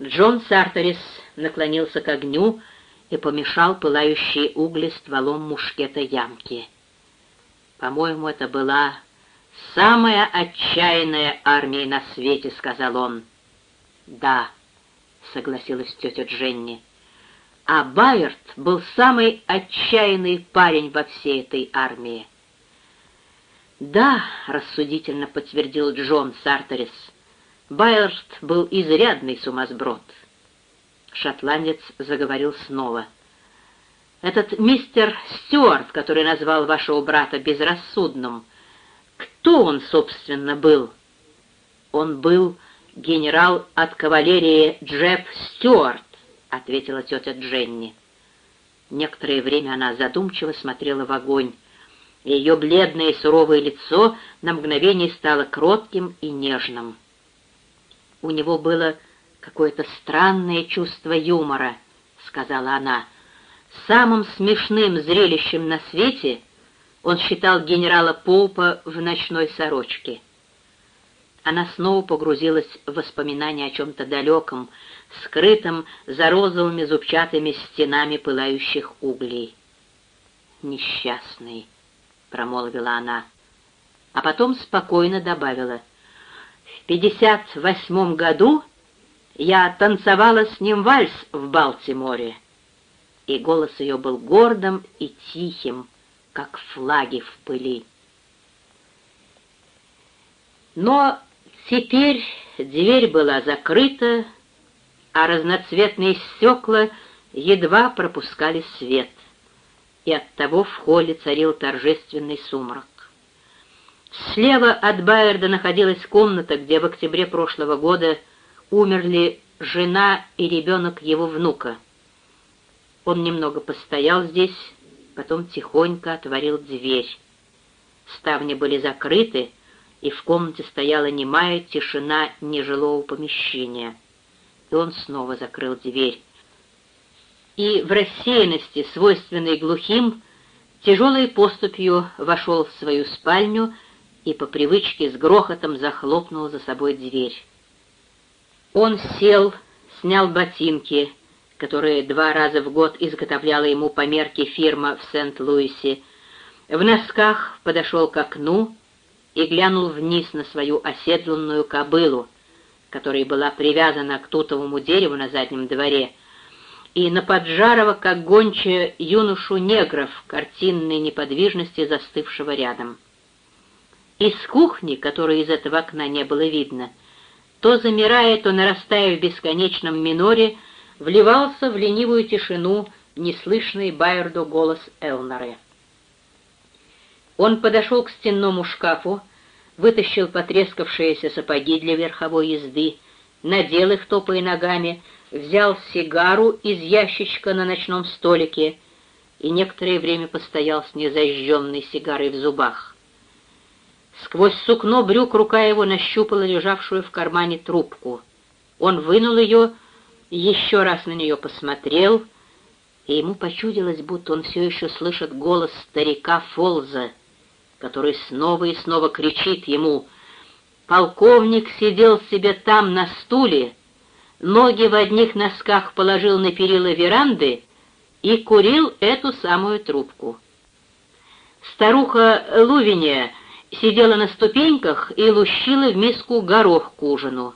Джон Сарторис наклонился к огню и помешал пылающие угли стволом мушкета ямки. «По-моему, это была самая отчаянная армия на свете», — сказал он. «Да», — согласилась тетя Дженни. «А Байерт был самый отчаянный парень во всей этой армии». «Да», — рассудительно подтвердил Джон Сарторис, — «Байерт был изрядный сумасброд». Шотландец заговорил снова. «Этот мистер Стюарт, который назвал вашего брата безрассудным, кто он, собственно, был?» «Он был генерал от кавалерии Джеб Стюарт», — ответила тетя Дженни. Некоторое время она задумчиво смотрела в огонь, и ее бледное и суровое лицо на мгновение стало кротким и нежным. У него было какое-то странное чувство юмора», — сказала она. «Самым смешным зрелищем на свете он считал генерала Поупа в ночной сорочке». Она снова погрузилась в воспоминания о чем-то далеком, скрытом за розовыми зубчатыми стенами пылающих углей. «Несчастный», — промолвила она, а потом спокойно добавила. «В пятьдесят восьмом году я танцевала с ним вальс в Балтиморе, и голос ее был гордым и тихим, как флаги в пыли. Но теперь дверь была закрыта, а разноцветные стекла едва пропускали свет, и оттого в холле царил торжественный сумрак. Слева от Байерда находилась комната, где в октябре прошлого года умерли жена и ребенок его внука. Он немного постоял здесь, потом тихонько отворил дверь. Ставни были закрыты, и в комнате стояла немая тишина нежилого помещения. И он снова закрыл дверь. И в рассеянности, свойственной глухим, тяжелой поступью вошел в свою спальню и по привычке с грохотом захлопнул за собой дверь. Он сел, снял ботинки, которые два раза в год изготовляла ему по мерке фирма в Сент-Луисе, в носках подошел к окну и глянул вниз на свою оседланную кобылу, которая была привязана к тутовому дереву на заднем дворе, и на поджарого, как гончая, юношу негров картинной неподвижности застывшего рядом. Из кухни, которой из этого окна не было видно, — то замирая, то нарастая в бесконечном миноре, вливался в ленивую тишину неслышный Байерду голос Элнары. Он подошел к стенному шкафу, вытащил потрескавшиеся сапоги для верховой езды, надел их, топая ногами, взял сигару из ящичка на ночном столике и некоторое время постоял с незажженной сигарой в зубах. Сквозь сукно брюк рука его нащупала лежавшую в кармане трубку. Он вынул ее, еще раз на нее посмотрел, и ему почудилось, будто он все еще слышит голос старика Фолза, который снова и снова кричит ему «Полковник сидел себе там на стуле, ноги в одних носках положил на перила веранды и курил эту самую трубку». Старуха Лувиния сидела на ступеньках и лущила в миску горох к ужину.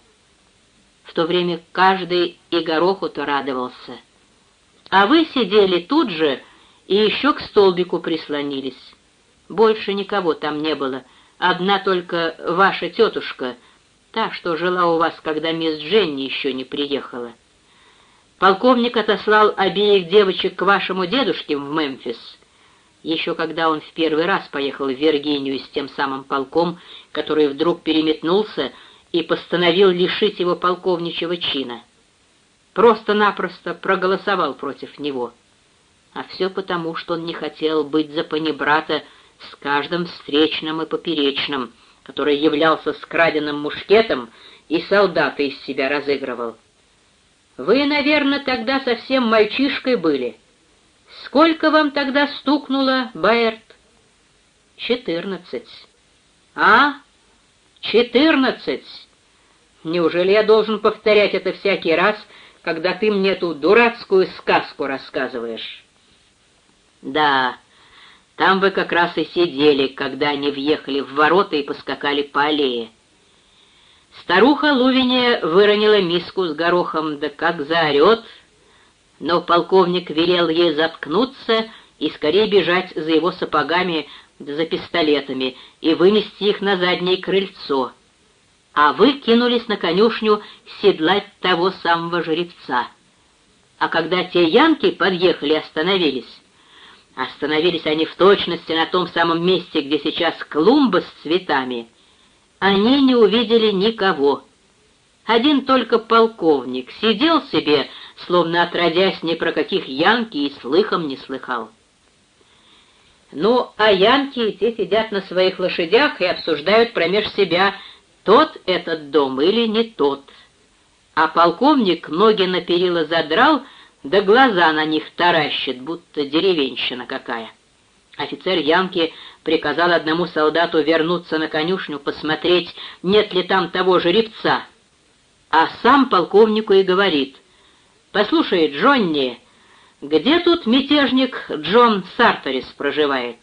В то время каждый и гороху-то радовался. А вы сидели тут же и еще к столбику прислонились. Больше никого там не было, одна только ваша тетушка, та, что жила у вас, когда мисс Дженни еще не приехала. Полковник отослал обеих девочек к вашему дедушке в Мемфис — еще когда он в первый раз поехал в Виргинию с тем самым полком, который вдруг переметнулся и постановил лишить его полковничьего чина. Просто-напросто проголосовал против него. А все потому, что он не хотел быть за панибрата с каждым встречным и поперечным, который являлся скраденным мушкетом и солдата из себя разыгрывал. «Вы, наверное, тогда совсем мальчишкой были», Сколько вам тогда стукнуло, Байерт? Четырнадцать. А? Четырнадцать. Неужели я должен повторять это всякий раз, когда ты мне эту дурацкую сказку рассказываешь?» «Да, там вы как раз и сидели, когда они въехали в ворота и поскакали по аллее. Старуха Лувине выронила миску с горохом, да как заорет, но полковник велел ей заткнуться и скорее бежать за его сапогами за пистолетами и вынести их на заднее крыльцо, а вы кинулись на конюшню седлать того самого жеребца. А когда те янки подъехали и остановились, остановились они в точности на том самом месте, где сейчас клумба с цветами, они не увидели никого. Один только полковник сидел себе, словно отродясь ни про каких янки и слыхом не слыхал. Ну, а янки те сидят на своих лошадях и обсуждают промеж себя, тот этот дом или не тот. А полковник ноги на перила задрал, да глаза на них таращит, будто деревенщина какая. Офицер Янки приказал одному солдату вернуться на конюшню, посмотреть, нет ли там того жеребца. А сам полковнику и говорит, «Послушай, Джонни, где тут мятежник Джон Сарторис проживает?»